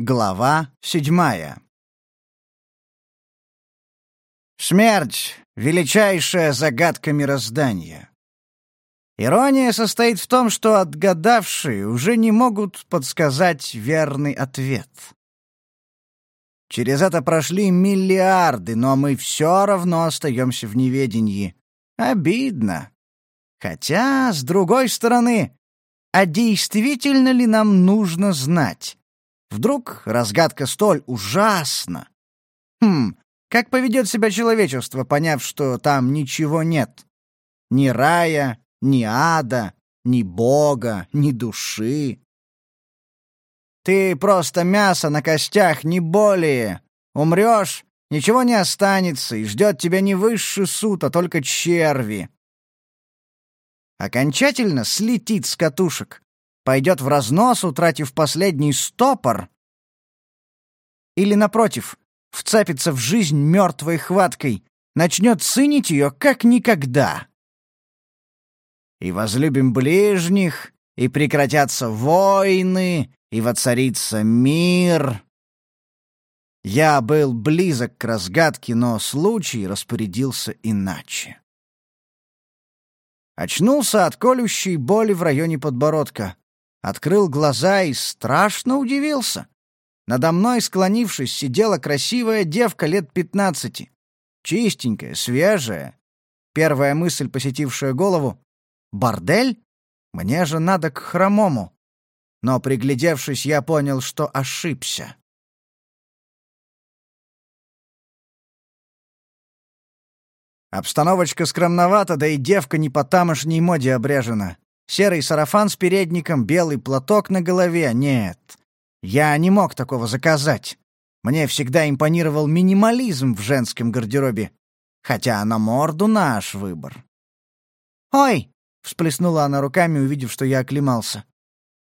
Глава седьмая Смерть — величайшая загадка мироздания. Ирония состоит в том, что отгадавшие уже не могут подсказать верный ответ. Через это прошли миллиарды, но мы все равно остаемся в неведении. Обидно. Хотя, с другой стороны, а действительно ли нам нужно знать? Вдруг разгадка столь ужасна? Хм, как поведет себя человечество, поняв, что там ничего нет? Ни рая, ни ада, ни бога, ни души. Ты просто мясо на костях, не более. Умрешь, ничего не останется, и ждет тебя не высший суд, а только черви окончательно слетит с катушек, пойдет в разнос, утратив последний стопор, или, напротив, вцепится в жизнь мертвой хваткой, начнет ценить ее как никогда. И возлюбим ближних, и прекратятся войны, и воцарится мир. Я был близок к разгадке, но случай распорядился иначе. Очнулся от колющей боли в районе подбородка. Открыл глаза и страшно удивился. Надо мной, склонившись, сидела красивая девка лет пятнадцати. Чистенькая, свежая. Первая мысль, посетившая голову — «Бордель? Мне же надо к хромому». Но, приглядевшись, я понял, что ошибся. Обстановочка скромновата, да и девка не по тамошней моде обряжена. Серый сарафан с передником, белый платок на голове — нет. Я не мог такого заказать. Мне всегда импонировал минимализм в женском гардеробе. Хотя на морду наш выбор. «Ой!» — всплеснула она руками, увидев, что я оклемался.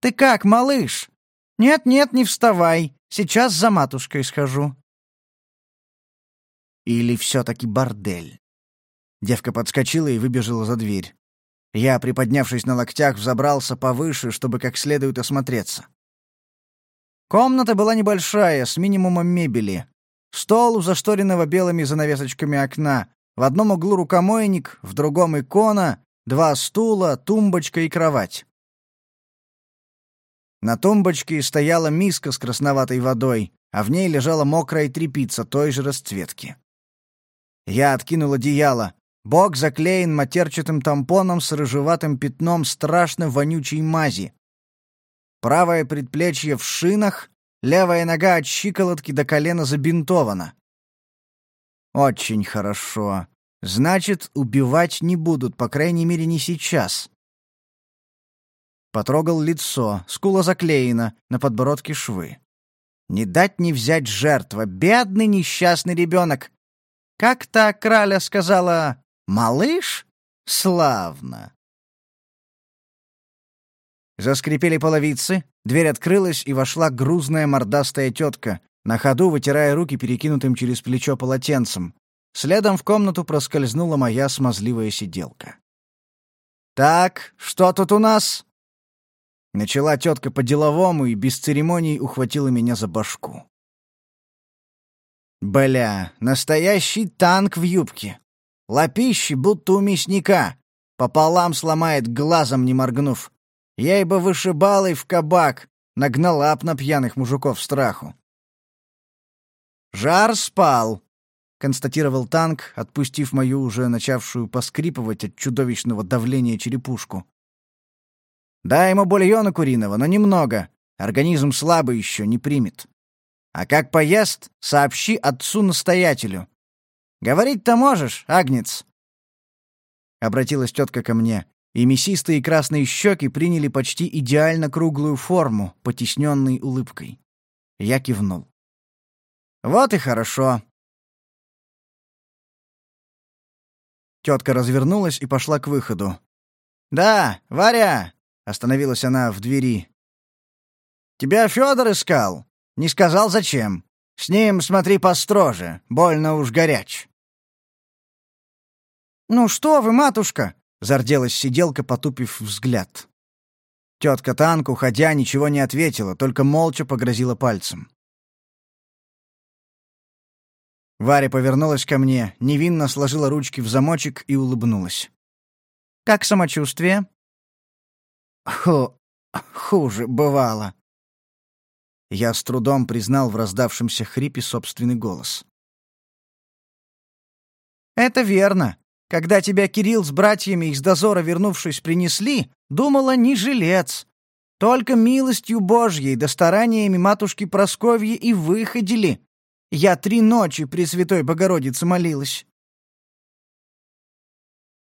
«Ты как, малыш?» «Нет-нет, не вставай. Сейчас за матушкой схожу». Или все-таки бордель? Девка подскочила и выбежала за дверь. Я, приподнявшись на локтях, взобрался повыше, чтобы как следует осмотреться. Комната была небольшая, с минимумом мебели. Стол у зашторенного белыми занавесочками окна. В одном углу рукомойник, в другом икона, два стула, тумбочка и кровать. На тумбочке стояла миска с красноватой водой, а в ней лежала мокрая тряпица той же расцветки. Я откинул одеяло. Бок заклеен матерчатым тампоном с рыжеватым пятном страшно вонючей мази. Правое предплечье в шинах, левая нога от щиколотки до колена забинтована. Очень хорошо. Значит, убивать не будут, по крайней мере, не сейчас. Потрогал лицо, скула заклеена, на подбородке швы. Не дать не взять жертва, бедный несчастный ребенок. Как та краля сказала, Малыш? Славно. Заскрипели половицы, дверь открылась, и вошла грузная мордастая тетка, на ходу вытирая руки перекинутым через плечо полотенцем. Следом в комнату проскользнула моя смазливая сиделка. «Так, что тут у нас?» Начала тетка по-деловому и без церемоний ухватила меня за башку. «Бля, настоящий танк в юбке. Лапищи, будто у мясника. Пополам сломает, глазом не моргнув. Ей бы вышибал и в кабак. Нагнала б на пьяных мужиков страху. «Жар спал», — констатировал танк, отпустив мою уже начавшую поскрипывать от чудовищного давления черепушку. «Дай ему бульона куриного, но немного. Организм слабый еще, не примет. А как поест, сообщи отцу-настоятелю. Говорить-то можешь, Агнец?» Обратилась тетка ко мне, и мясистые красные щеки приняли почти идеально круглую форму, потесненной улыбкой. Я кивнул. «Вот и хорошо». Тетка развернулась и пошла к выходу. «Да, Варя!» — остановилась она в двери. «Тебя Федор искал. Не сказал, зачем. С ним смотри построже, больно уж горяч». «Ну что вы, матушка!» — зарделась сиделка, потупив взгляд. Тетка Танк, уходя, ничего не ответила, только молча погрозила пальцем. Варя повернулась ко мне, невинно сложила ручки в замочек и улыбнулась. «Как самочувствие?» «Ху... хуже бывало». Я с трудом признал в раздавшемся хрипе собственный голос. «Это верно. Когда тебя Кирилл с братьями из дозора, вернувшись, принесли, думала, не жилец. Только милостью Божьей да стараниями матушки Просковьи и выходили. Я три ночи при Святой Богородице молилась.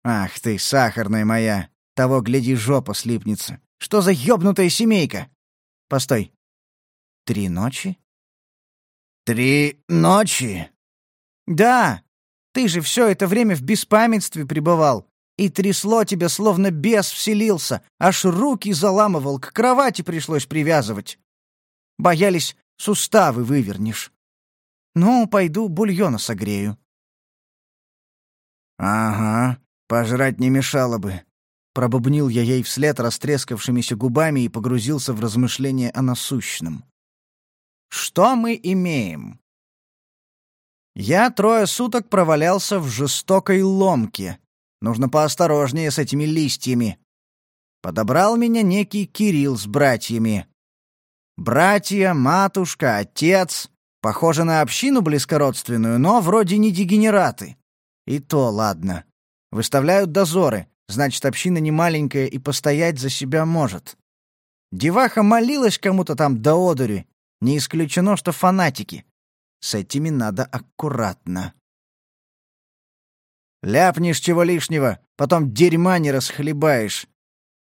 Ах ты, сахарная моя, того гляди жопа слипнется. Что за ёбнутая семейка? Постой. Три ночи? Три ночи? Да, ты же все это время в беспамятстве пребывал, и трясло тебя, словно бес вселился, аж руки заламывал, к кровати пришлось привязывать. Боялись, суставы вывернешь. Ну, пойду бульона согрею. Ага, пожрать не мешало бы. Пробубнил я ей вслед растрескавшимися губами и погрузился в размышления о насущном. Что мы имеем? Я трое суток провалялся в жестокой ломке. Нужно поосторожнее с этими листьями. Подобрал меня некий Кирилл с братьями. Братья, матушка, отец. Похоже на общину близкородственную, но вроде не дегенераты. И то ладно. Выставляют дозоры, значит, община не маленькая и постоять за себя может. Деваха молилась кому-то там до одури. Не исключено, что фанатики. С этими надо аккуратно. Ляпнешь чего лишнего, потом дерьма не расхлебаешь.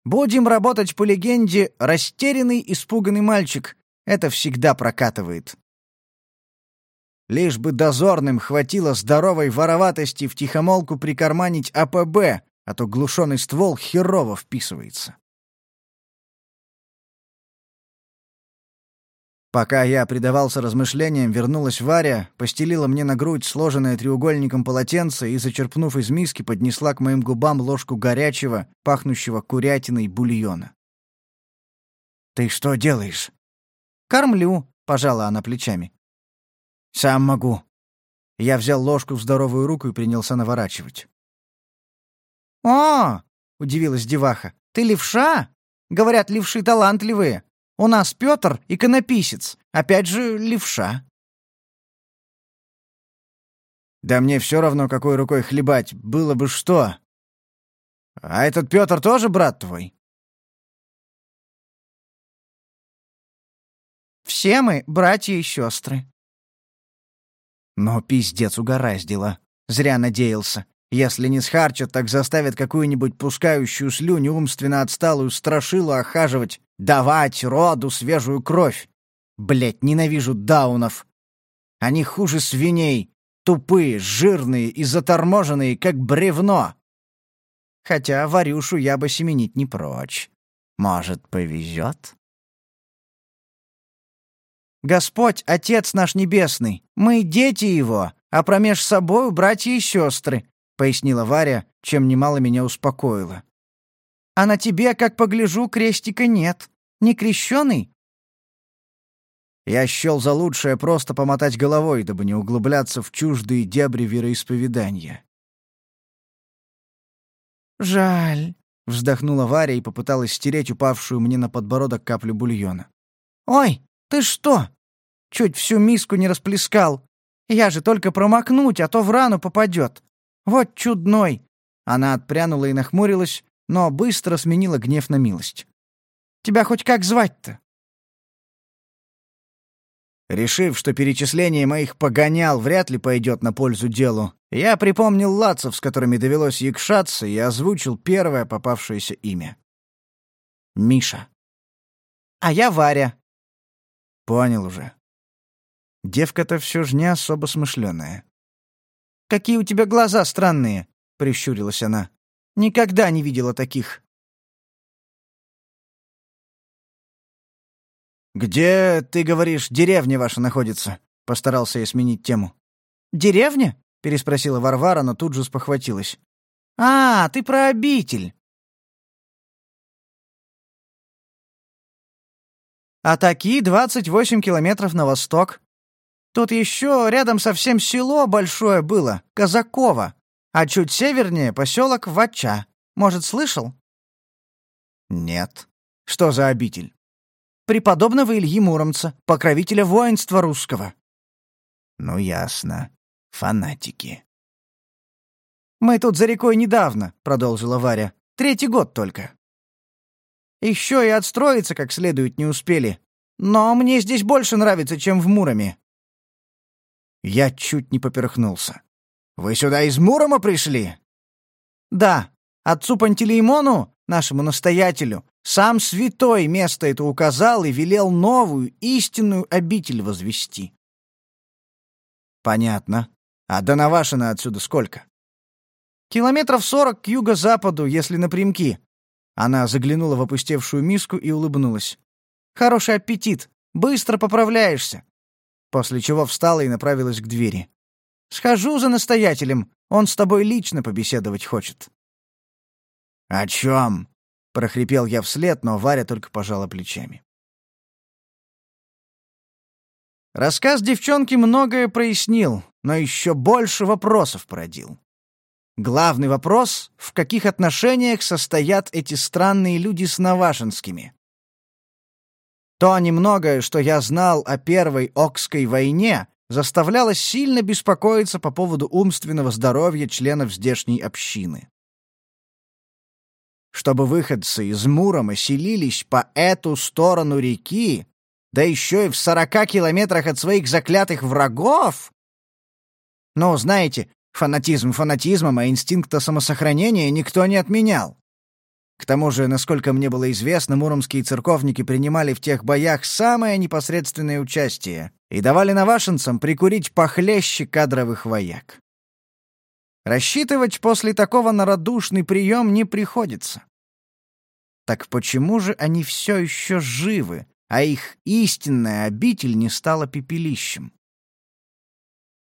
Будем работать по легенде «Растерянный, испуганный мальчик». Это всегда прокатывает. Лишь бы дозорным хватило здоровой вороватости втихомолку прикарманить АПБ, а то глушенный ствол херово вписывается. Пока я предавался размышлениям, вернулась Варя, постелила мне на грудь сложенное треугольником полотенце и, зачерпнув из миски, поднесла к моим губам ложку горячего, пахнущего курятиной бульона. «Ты что делаешь?» «Кормлю», — пожала она плечами. «Сам могу». Я взял ложку в здоровую руку и принялся наворачивать. «О!» — удивилась деваха. «Ты левша? Говорят, левши талантливые. У нас Петр — иконописец, опять же, левша». «Да мне все равно, какой рукой хлебать, было бы что. А этот Петр тоже брат твой?» «Все мы братья и сестры». Но пиздец угораздило. Зря надеялся. Если не схарчат, так заставят какую-нибудь пускающую слюнь умственно отсталую страшилу охаживать, давать роду свежую кровь. Блять, ненавижу даунов. Они хуже свиней, тупые, жирные и заторможенные, как бревно. Хотя Варюшу я бы семенить не прочь. Может, повезет? Господь, Отец наш Небесный, мы дети Его, а промеж собою братья и сестры, пояснила Варя, чем немало меня успокоила. «А на тебе, как погляжу, крестика нет. Не крещеный?» Я счел за лучшее просто помотать головой, дабы не углубляться в чуждые дебри вероисповедания. «Жаль», — вздохнула Варя и попыталась стереть упавшую мне на подбородок каплю бульона. «Ой, ты что? Чуть всю миску не расплескал. Я же только промокнуть, а то в рану попадет. Вот чудной!» Она отпрянула и нахмурилась, но быстро сменила гнев на милость. «Тебя хоть как звать-то?» Решив, что перечисление моих погонял вряд ли пойдет на пользу делу, я припомнил лацев, с которыми довелось якшаться, и озвучил первое попавшееся имя. Миша. «А я Варя». «Понял уже. Девка-то все же не особо смышленая. Какие у тебя глаза странные!» — прищурилась она. «Никогда не видела таких». «Где, ты говоришь, деревня ваша находится?» — постарался я сменить тему. «Деревня?» — переспросила Варвара, но тут же спохватилась. «А, ты про обитель!» а такие 28 километров на восток. Тут еще рядом совсем село большое было, Казаково, а чуть севернее поселок Вача. Может, слышал? Нет. Что за обитель? Преподобного Ильи Муромца, покровителя воинства русского. Ну, ясно. Фанатики. «Мы тут за рекой недавно», — продолжила Варя. «Третий год только. Еще и отстроиться как следует не успели. Но мне здесь больше нравится, чем в Муроме». Я чуть не поперхнулся. «Вы сюда из Мурома пришли?» «Да. Отцу Пантелеймону, нашему настоятелю, сам святой место это указал и велел новую, истинную обитель возвести». «Понятно. А до Навашина отсюда сколько?» «Километров сорок к юго-западу, если напрямки. Она заглянула в опустевшую миску и улыбнулась. «Хороший аппетит. Быстро поправляешься». После чего встала и направилась к двери. «Схожу за настоятелем. Он с тобой лично побеседовать хочет». «О чем?» — прохрипел я вслед, но Варя только пожала плечами. Рассказ девчонки многое прояснил, но еще больше вопросов породил. Главный вопрос — в каких отношениях состоят эти странные люди с Навашинскими? То немногое, что я знал о Первой Окской войне, заставляло сильно беспокоиться по поводу умственного здоровья членов здешней общины. Чтобы выходцы из Мурома селились по эту сторону реки, да еще и в сорока километрах от своих заклятых врагов? Ну, знаете, Фанатизм фанатизмом, а инстинкта самосохранения никто не отменял. К тому же, насколько мне было известно, муромские церковники принимали в тех боях самое непосредственное участие и давали навашенцам прикурить похлеще кадровых вояк. Рассчитывать после такого на радушный прием не приходится. Так почему же они все еще живы, а их истинная обитель не стала пепелищем?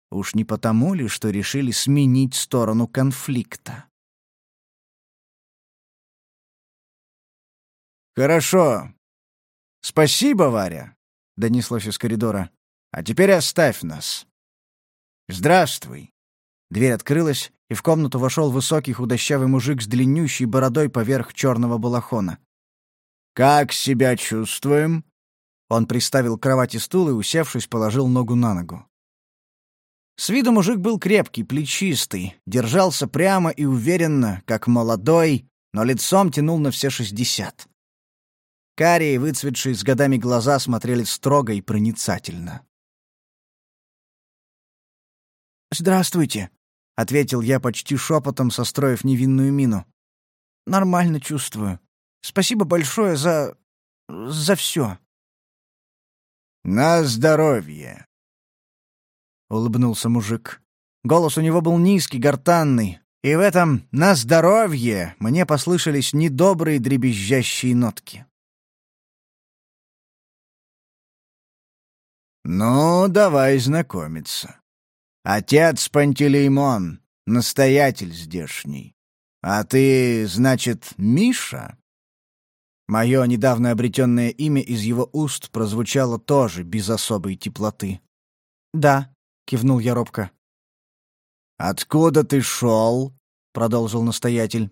Уж не потому ли, что решили сменить сторону конфликта? «Хорошо. Спасибо, Варя», — донеслось из коридора. «А теперь оставь нас». «Здравствуй». Дверь открылась, и в комнату вошел высокий худощавый мужик с длиннющей бородой поверх черного балахона. «Как себя чувствуем?» Он приставил к кровати стул и, усевшись, положил ногу на ногу. С виду мужик был крепкий, плечистый, держался прямо и уверенно, как молодой, но лицом тянул на все шестьдесят. Карие, выцветшие с годами глаза, смотрели строго и проницательно. «Здравствуйте», — ответил я почти шепотом, состроив невинную мину. «Нормально чувствую. Спасибо большое за... за все». «На здоровье», — улыбнулся мужик. Голос у него был низкий, гортанный, и в этом «на здоровье» мне послышались недобрые дребезжащие нотки. «Ну, давай знакомиться. Отец Пантелеймон, настоятель здешний. А ты, значит, Миша?» Мое недавно обретенное имя из его уст прозвучало тоже без особой теплоты. «Да», — кивнул я робко. «Откуда ты шел?» — продолжил настоятель.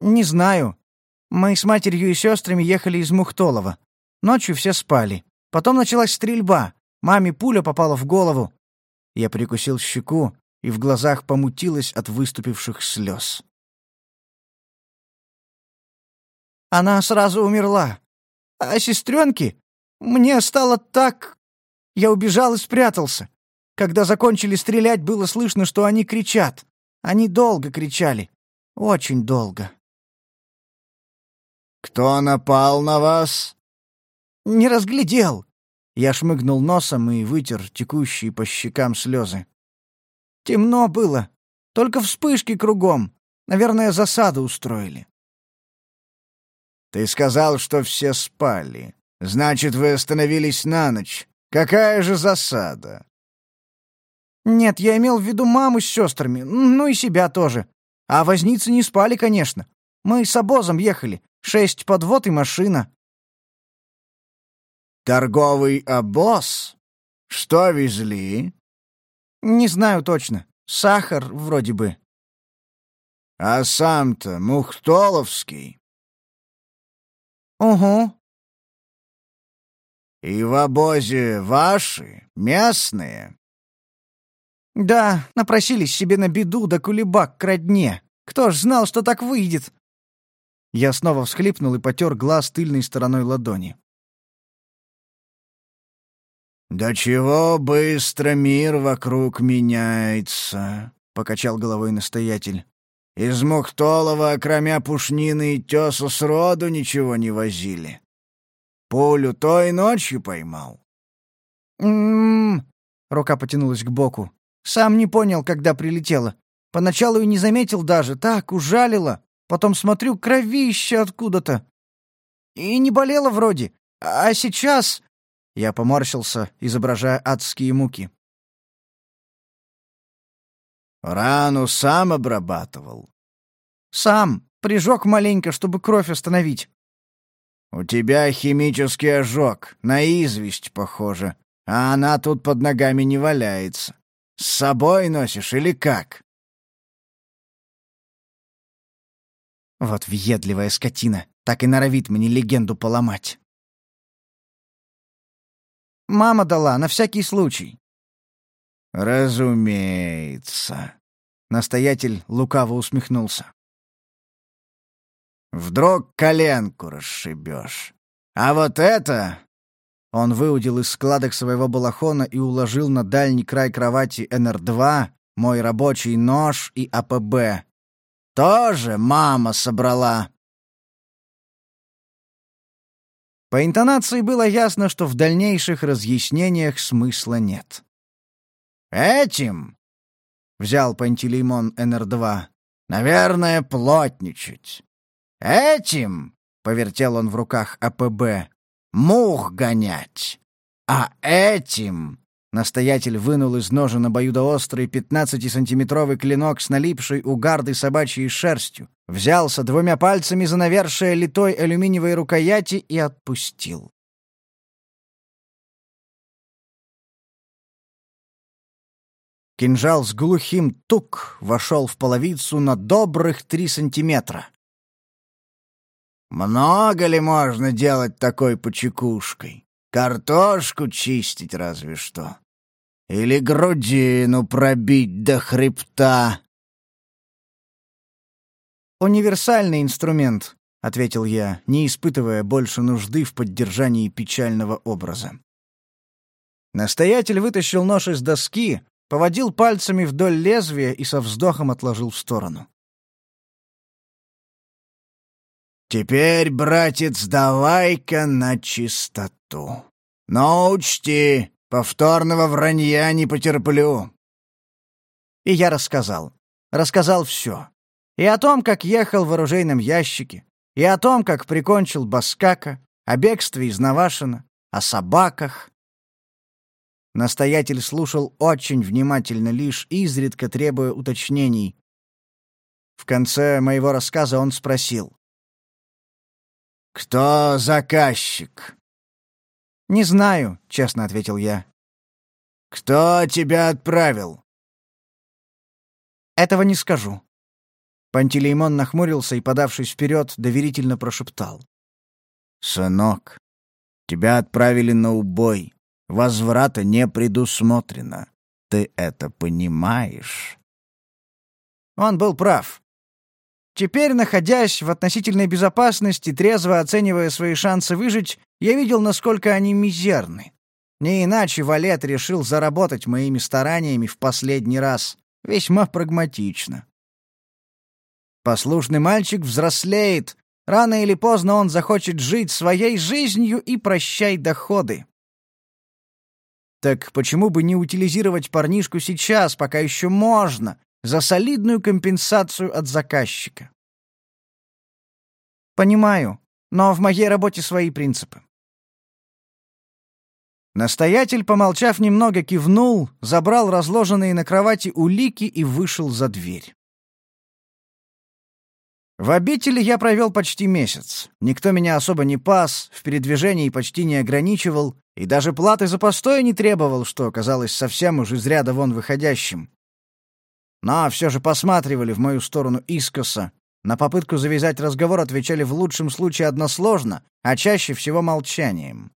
«Не знаю. Мы с матерью и сестрами ехали из Мухтолова. Ночью все спали. Потом началась стрельба. Маме пуля попала в голову. Я прикусил щеку, и в глазах помутилось от выступивших слез. Она сразу умерла. А сестренки? Мне стало так... Я убежал и спрятался. Когда закончили стрелять, было слышно, что они кричат. Они долго кричали. Очень долго. «Кто напал на вас?» «Не разглядел». Я шмыгнул носом и вытер текущие по щекам слезы. «Темно было. Только вспышки кругом. Наверное, засаду устроили». «Ты сказал, что все спали. Значит, вы остановились на ночь. Какая же засада?» «Нет, я имел в виду маму с сестрами, ну и себя тоже. А возницы не спали, конечно. Мы с обозом ехали. Шесть подвод и машина». Торговый обоз? Что везли?» «Не знаю точно. Сахар вроде бы». «А сам-то Мухтоловский?» «Угу». «И в обозе ваши, местные?» «Да, напросились себе на беду да кулебак к родне. Кто ж знал, что так выйдет?» Я снова всхлипнул и потер глаз тыльной стороной ладони. «Да чего быстро мир вокруг меняется», — покачал головой настоятель. «Из Мухтолова, кроме пушнины и тесу, сроду ничего не возили. Пулю той ночью поймал». «М-м-м», рука потянулась к боку. «Сам не понял, когда прилетела. Поначалу и не заметил даже, так, ужалила. Потом смотрю, кровище откуда-то. И не болело вроде. А сейчас...» Я поморщился, изображая адские муки. «Рану сам обрабатывал?» «Сам. Прижег маленько, чтобы кровь остановить». «У тебя химический ожог, на известь похоже, а она тут под ногами не валяется. С собой носишь или как?» Вот въедливая скотина, так и норовит мне легенду поломать. Мама дала, на всякий случай. Разумеется. Настоятель лукаво усмехнулся. Вдруг коленку расшибешь. А вот это... Он выудил из складок своего балахона и уложил на дальний край кровати НР-2 мой рабочий нож и АПБ, тоже мама собрала. По интонации было ясно, что в дальнейших разъяснениях смысла нет. «Этим?» — взял Пантелеймон НР-2. «Наверное, плотничать. Этим?» — повертел он в руках АПБ. «Мух гонять. А этим?» Настоятель вынул из ножа на обоюдоострый пятнадцатисантиметровый клинок с налипшей у гарды собачьей шерстью, взялся двумя пальцами за навершие литой алюминиевой рукояти и отпустил. Кинжал с глухим тук вошел в половицу на добрых три сантиметра. «Много ли можно делать такой почекушкой? Картошку чистить разве что?» Или грудину пробить до хребта?» «Универсальный инструмент», — ответил я, не испытывая больше нужды в поддержании печального образа. Настоятель вытащил нож из доски, поводил пальцами вдоль лезвия и со вздохом отложил в сторону. «Теперь, братец, давай-ка на чистоту. Но учти, Повторного вранья не потерплю». И я рассказал. Рассказал все. И о том, как ехал в оружейном ящике, и о том, как прикончил Баскака, о бегстве из Навашина, о собаках. Настоятель слушал очень внимательно, лишь изредка требуя уточнений. В конце моего рассказа он спросил. «Кто заказчик?» «Не знаю», — честно ответил я. «Кто тебя отправил?» «Этого не скажу». Пантелеймон нахмурился и, подавшись вперед, доверительно прошептал. «Сынок, тебя отправили на убой. Возврата не предусмотрено. Ты это понимаешь?» Он был прав. Теперь, находясь в относительной безопасности, трезво оценивая свои шансы выжить, я видел, насколько они мизерны. Не иначе Валет решил заработать моими стараниями в последний раз. Весьма прагматично. Послушный мальчик взрослеет. Рано или поздно он захочет жить своей жизнью и прощай доходы. Так почему бы не утилизировать парнишку сейчас, пока еще можно, за солидную компенсацию от заказчика. Понимаю, но в моей работе свои принципы. Настоятель, помолчав немного, кивнул, забрал разложенные на кровати улики и вышел за дверь. В обители я провел почти месяц. Никто меня особо не пас, в передвижении почти не ограничивал, и даже платы за постой не требовал, что оказалось совсем уж из ряда вон выходящим. Но все же посматривали в мою сторону искоса. На попытку завязать разговор отвечали в лучшем случае односложно, а чаще всего молчанием.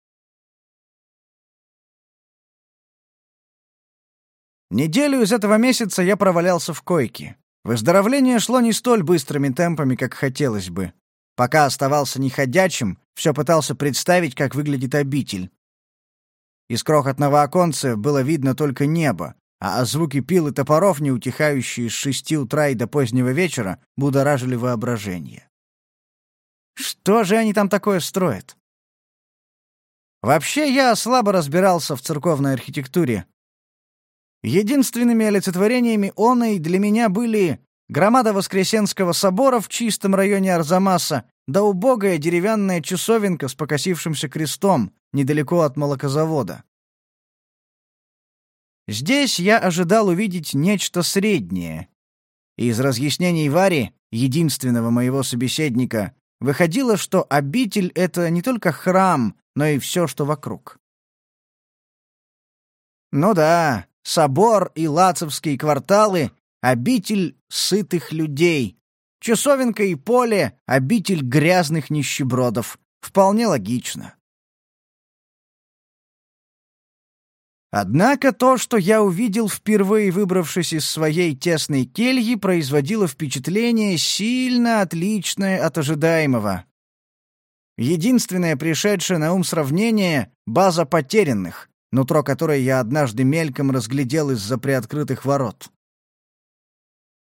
Неделю из этого месяца я провалялся в койке. Выздоровление шло не столь быстрыми темпами, как хотелось бы. Пока оставался неходячим, все пытался представить, как выглядит обитель. Из крохотного оконца было видно только небо, а звуки пил и топоров, не утихающие с шести утра и до позднего вечера, будоражили воображение. Что же они там такое строят? Вообще, я слабо разбирался в церковной архитектуре, Единственными олицетворениями оной для меня были громада Воскресенского собора в чистом районе Арзамаса да убогая деревянная часовенка с покосившимся крестом недалеко от молокозавода. Здесь я ожидал увидеть нечто среднее. Из разъяснений Вари, единственного моего собеседника, выходило, что обитель — это не только храм, но и все, что вокруг. Ну да, собор и лацевские кварталы — обитель сытых людей. Часовенка и поле — обитель грязных нищебродов. Вполне логично. Однако то, что я увидел впервые, выбравшись из своей тесной кельи, производило впечатление сильно отличное от ожидаемого. Единственное пришедшее на ум сравнение — база потерянных, нутро которой я однажды мельком разглядел из-за приоткрытых ворот.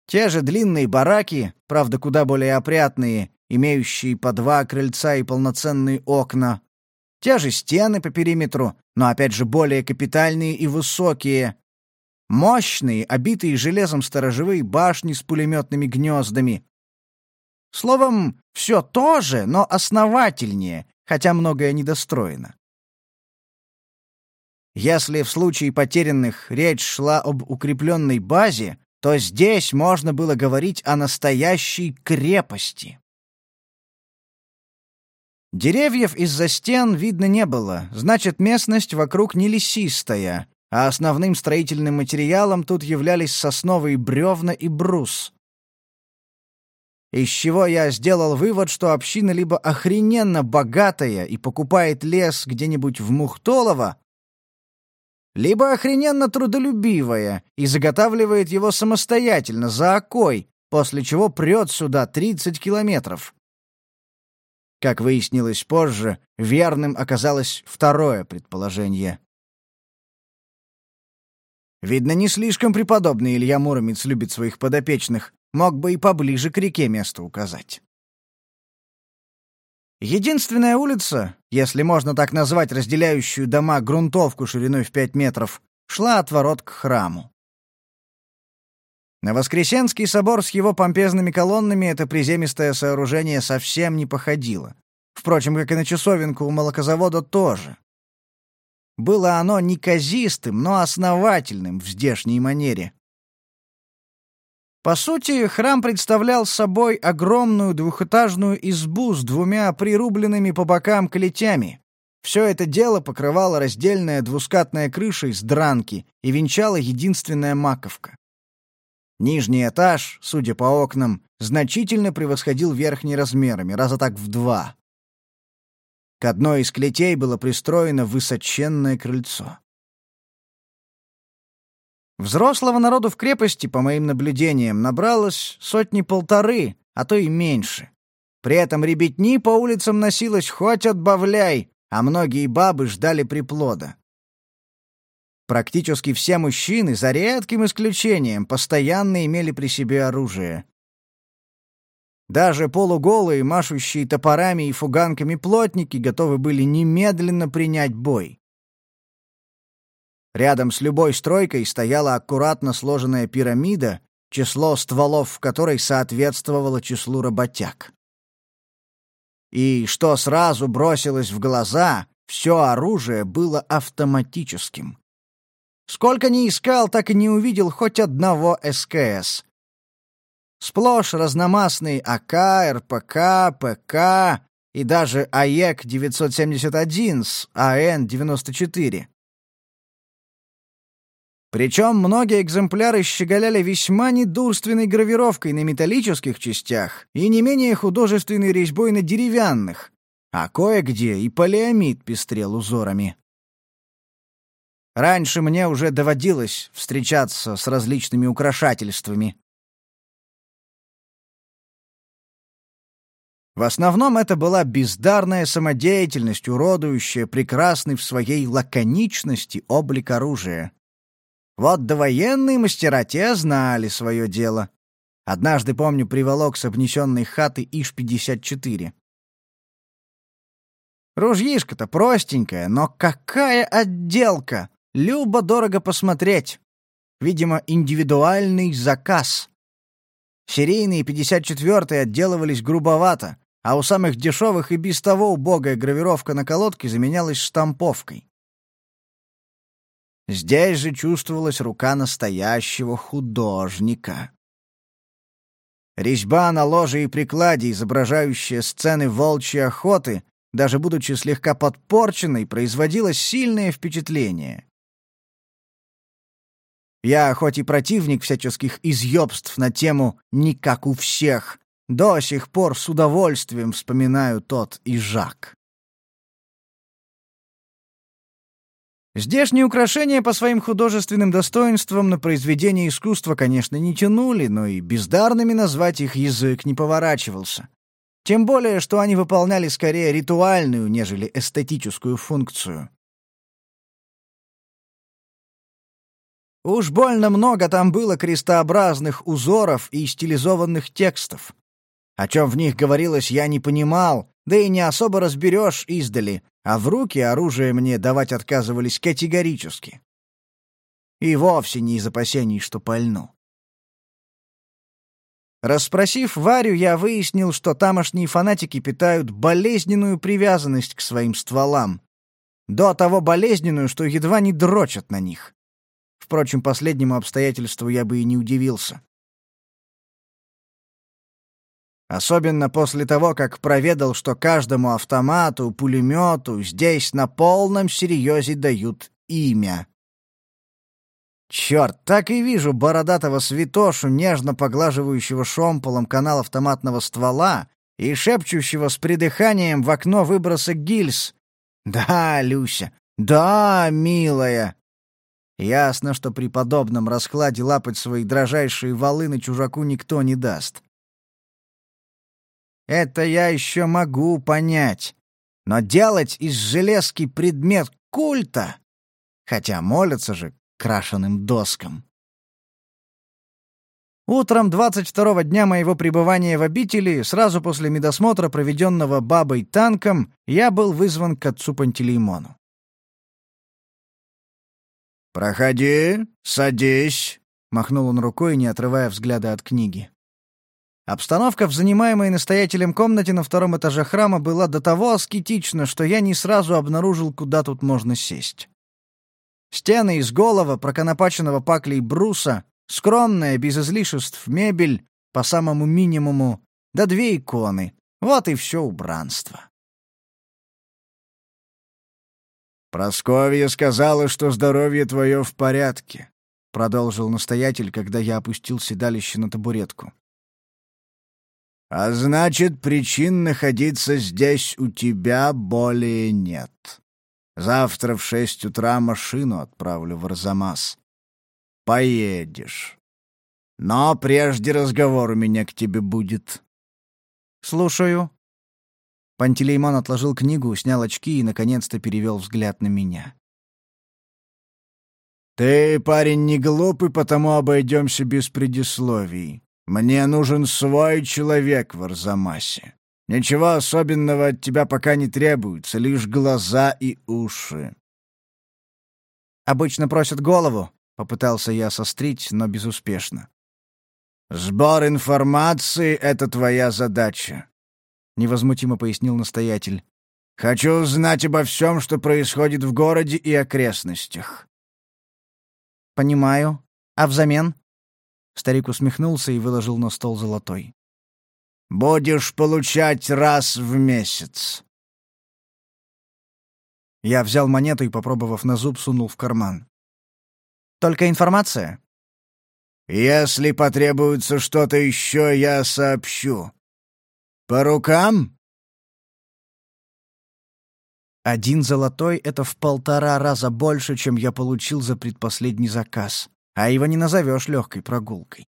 Те же длинные бараки, правда, куда более опрятные, имеющие по два крыльца и полноценные окна. Те же стены по периметру, но опять же более капитальные и высокие. Мощные, обитые железом сторожевые башни с пулеметными гнездами. Словом, все то же, но основательнее, хотя многое недостроено. Если в случае потерянных речь шла об укрепленной базе, то здесь можно было говорить о настоящей крепости. Деревьев из-за стен видно не было, значит, местность вокруг не лесистая, а основным строительным материалом тут являлись сосновые бревна и брус. Из чего я сделал вывод, что община либо охрененно богатая и покупает лес где-нибудь в Мухтолово, либо охрененно трудолюбивая и заготавливает его самостоятельно, за окой, после чего прет сюда 30 километров. Как выяснилось позже, верным оказалось второе предположение. Видно, не слишком преподобный Илья Муромец любит своих подопечных, мог бы и поближе к реке место указать. Единственная улица, если можно так назвать разделяющую дома грунтовку шириной в пять метров, шла от ворот к храму. На Воскресенский собор с его помпезными колоннами это приземистое сооружение совсем не походило. Впрочем, как и на часовенку у молокозавода тоже. Было оно неказистым, но основательным в здешней манере. По сути, храм представлял собой огромную двухэтажную избу с двумя прирубленными по бокам клетями. Все это дело покрывало раздельная двускатная крыша из дранки и венчала единственная маковка. Нижний этаж, судя по окнам, значительно превосходил верхний размерами, раза так в два. К одной из клетей было пристроено высоченное крыльцо. Взрослого народу в крепости, по моим наблюдениям, набралось сотни-полторы, а то и меньше. При этом ребятни по улицам носилось хоть отбавляй, а многие бабы ждали приплода. Практически все мужчины, за редким исключением, постоянно имели при себе оружие. Даже полуголые, машущие топорами и фуганками плотники готовы были немедленно принять бой. Рядом с любой стройкой стояла аккуратно сложенная пирамида, число стволов в которой соответствовало числу работяг. И что сразу бросилось в глаза, все оружие было автоматическим. Сколько ни искал, так и не увидел хоть одного СКС. Сплошь разномастные АК, РПК, ПК и даже АЕК-971 с АН-94. Причем многие экземпляры щеголяли весьма недурственной гравировкой на металлических частях и не менее художественной резьбой на деревянных, а кое-где и полиамид пестрел узорами. Раньше мне уже доводилось встречаться с различными украшательствами. В основном это была бездарная самодеятельность, уродующая прекрасный в своей лаконичности облик оружия. Вот довоенные мастера те знали свое дело. Однажды, помню, приволок с обнесенной хаты Иш-54. Ружьишко-то простенькое, но какая отделка! Любо-дорого посмотреть. Видимо, индивидуальный заказ. Серийные 54-е отделывались грубовато, а у самых дешевых и без того убогая гравировка на колодке заменялась штамповкой. Здесь же чувствовалась рука настоящего художника. Резьба на ложе и прикладе, изображающая сцены волчьей охоты, даже будучи слегка подпорченной, производила сильное впечатление. Я, хоть и противник всяческих изъебств на тему «не как у всех», до сих пор с удовольствием вспоминаю тот и Жак. Здешние украшения по своим художественным достоинствам на произведение искусства, конечно, не тянули, но и бездарными назвать их язык не поворачивался. Тем более, что они выполняли скорее ритуальную, нежели эстетическую функцию. Уж больно много там было крестообразных узоров и стилизованных текстов. О чем в них говорилось, я не понимал, да и не особо разберешь издали, а в руки оружие мне давать отказывались категорически. И вовсе не из опасений, что пальну. Расспросив Варю, я выяснил, что тамошние фанатики питают болезненную привязанность к своим стволам. До того болезненную, что едва не дрочат на них. Впрочем, последнему обстоятельству я бы и не удивился. Особенно после того, как проведал, что каждому автомату, пулемету здесь на полном серьезе дают имя. Черт, так и вижу бородатого святошу, нежно поглаживающего шомполом канал автоматного ствола и шепчущего с придыханием в окно выброса гильз. «Да, Люся, да, милая!» Ясно, что при подобном раскладе лапать свои дрожайшие валы на чужаку никто не даст. Это я еще могу понять. Но делать из железки предмет культа, хотя молятся же крашеным доскам. Утром 22-го дня моего пребывания в обители, сразу после медосмотра, проведенного бабой танком, я был вызван к отцу Пантелеймону. «Проходи, садись», — махнул он рукой, не отрывая взгляда от книги. Обстановка в занимаемой настоятелем комнате на втором этаже храма была до того аскетична, что я не сразу обнаружил, куда тут можно сесть. Стены из голого, проконопаченного паклей бруса, скромная, без излишеств мебель, по самому минимуму, да две иконы. Вот и все убранство. «Просковья сказала, что здоровье твое в порядке», — продолжил настоятель, когда я опустил седалище на табуретку. А значит, причин находиться здесь у тебя более нет. Завтра в шесть утра машину отправлю в Арзамас. Поедешь. Но прежде разговор у меня к тебе будет. Слушаю. Пантелеймон отложил книгу, снял очки и, наконец-то, перевел взгляд на меня. «Ты, парень, не глупый, потому обойдемся без предисловий. Мне нужен свой человек в Арзамасе. Ничего особенного от тебя пока не требуется, лишь глаза и уши. Обычно просят голову, попытался я сострить, но безуспешно. Сбор информации — это твоя задача, невозмутимо пояснил настоятель. Хочу узнать обо всем, что происходит в городе и окрестностях. Понимаю. А взамен? Старик усмехнулся и выложил на стол золотой. «Будешь получать раз в месяц». Я взял монету и, попробовав на зуб, сунул в карман. «Только информация?» «Если потребуется что-то еще, я сообщу. По рукам?» Один золотой — это в полтора раза больше, чем я получил за предпоследний заказ, а его не назовешь легкой прогулкой.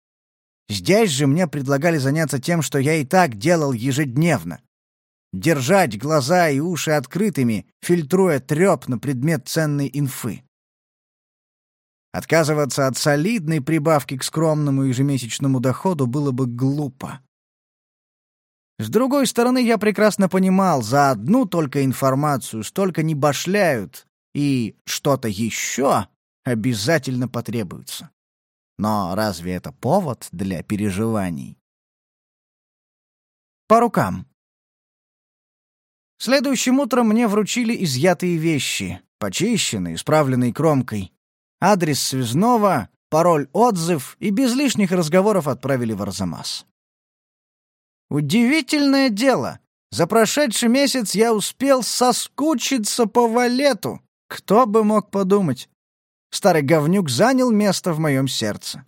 Здесь же мне предлагали заняться тем, что я и так делал ежедневно. Держать глаза и уши открытыми, фильтруя треп на предмет ценной инфы. Отказываться от солидной прибавки к скромному ежемесячному доходу было бы глупо. С другой стороны, я прекрасно понимал, за одну только информацию столько не башляют, и что-то еще обязательно потребуется. Но разве это повод для переживаний? По рукам. Следующим утром мне вручили изъятые вещи, почищенные, исправленные кромкой. Адрес связного, пароль «Отзыв» и без лишних разговоров отправили в Арзамас. Удивительное дело. За прошедший месяц я успел соскучиться по валету. Кто бы мог подумать? Старый говнюк занял место в моем сердце.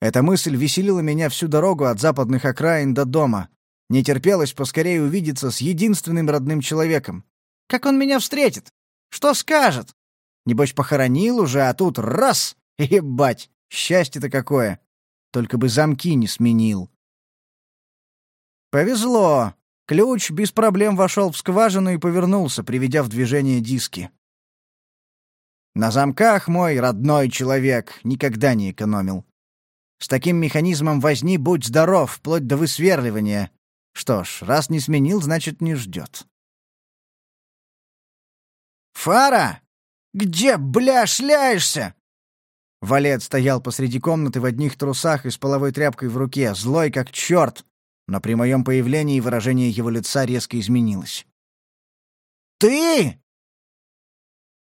Эта мысль веселила меня всю дорогу от западных окраин до дома. Не терпелось поскорее увидеться с единственным родным человеком. Как он меня встретит? Что скажет? Небось, похоронил уже, а тут раз — ебать! Счастье-то какое! Только бы замки не сменил. Повезло. Ключ без проблем вошел в скважину и повернулся, приведя в движение диски. На замках мой родной человек никогда не экономил. С таким механизмом возни будь здоров, вплоть до высверливания. Что ж, раз не сменил, значит, не ждет. «Фара! Где, бля, шляешься?» Валет стоял посреди комнаты в одних трусах и с половой тряпкой в руке, злой как черт, но при моем появлении выражение его лица резко изменилось. «Ты?»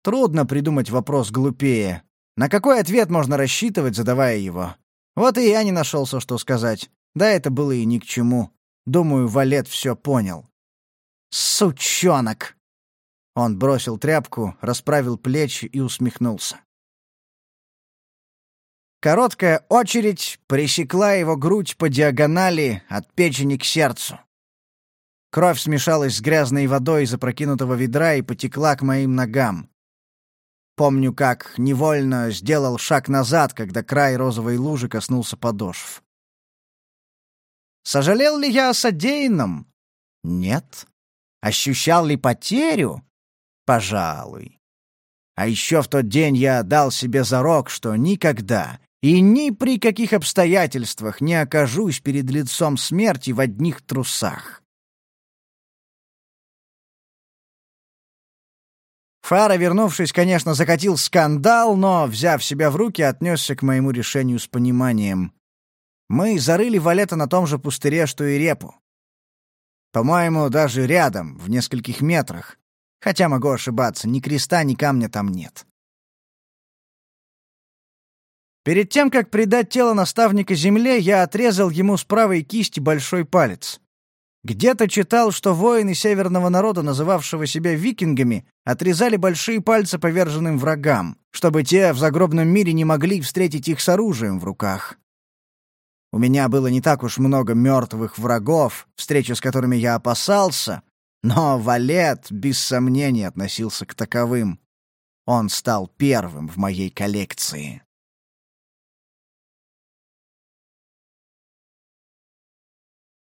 Трудно придумать вопрос глупее. На какой ответ можно рассчитывать, задавая его? Вот и я не нашелся, что сказать. Да это было и ни к чему. Думаю, Валет все понял. «Сучонок!» Он бросил тряпку, расправил плечи и усмехнулся. Короткая очередь пресекла его грудь по диагонали от печени к сердцу. Кровь смешалась с грязной водой из опрокинутого ведра и потекла к моим ногам. Помню, как невольно сделал шаг назад, когда край розовой лужи коснулся подошв. Сожалел ли я о содеянном? Нет. Ощущал ли потерю? Пожалуй. А еще в тот день я дал себе зарок, что никогда, и ни при каких обстоятельствах не окажусь перед лицом смерти в одних трусах. Фара, вернувшись, конечно, закатил скандал, но, взяв себя в руки, отнесся к моему решению с пониманием. Мы зарыли валета на том же пустыре, что и репу. По-моему, даже рядом, в нескольких метрах. Хотя могу ошибаться, ни креста, ни камня там нет. Перед тем, как предать тело наставника земле, я отрезал ему с правой кисти большой палец. Где-то читал, что воины северного народа, называвшего себя викингами, отрезали большие пальцы поверженным врагам, чтобы те в загробном мире не могли встретить их с оружием в руках. У меня было не так уж много мертвых врагов, встречи с которыми я опасался, но Валет без сомнения относился к таковым. Он стал первым в моей коллекции.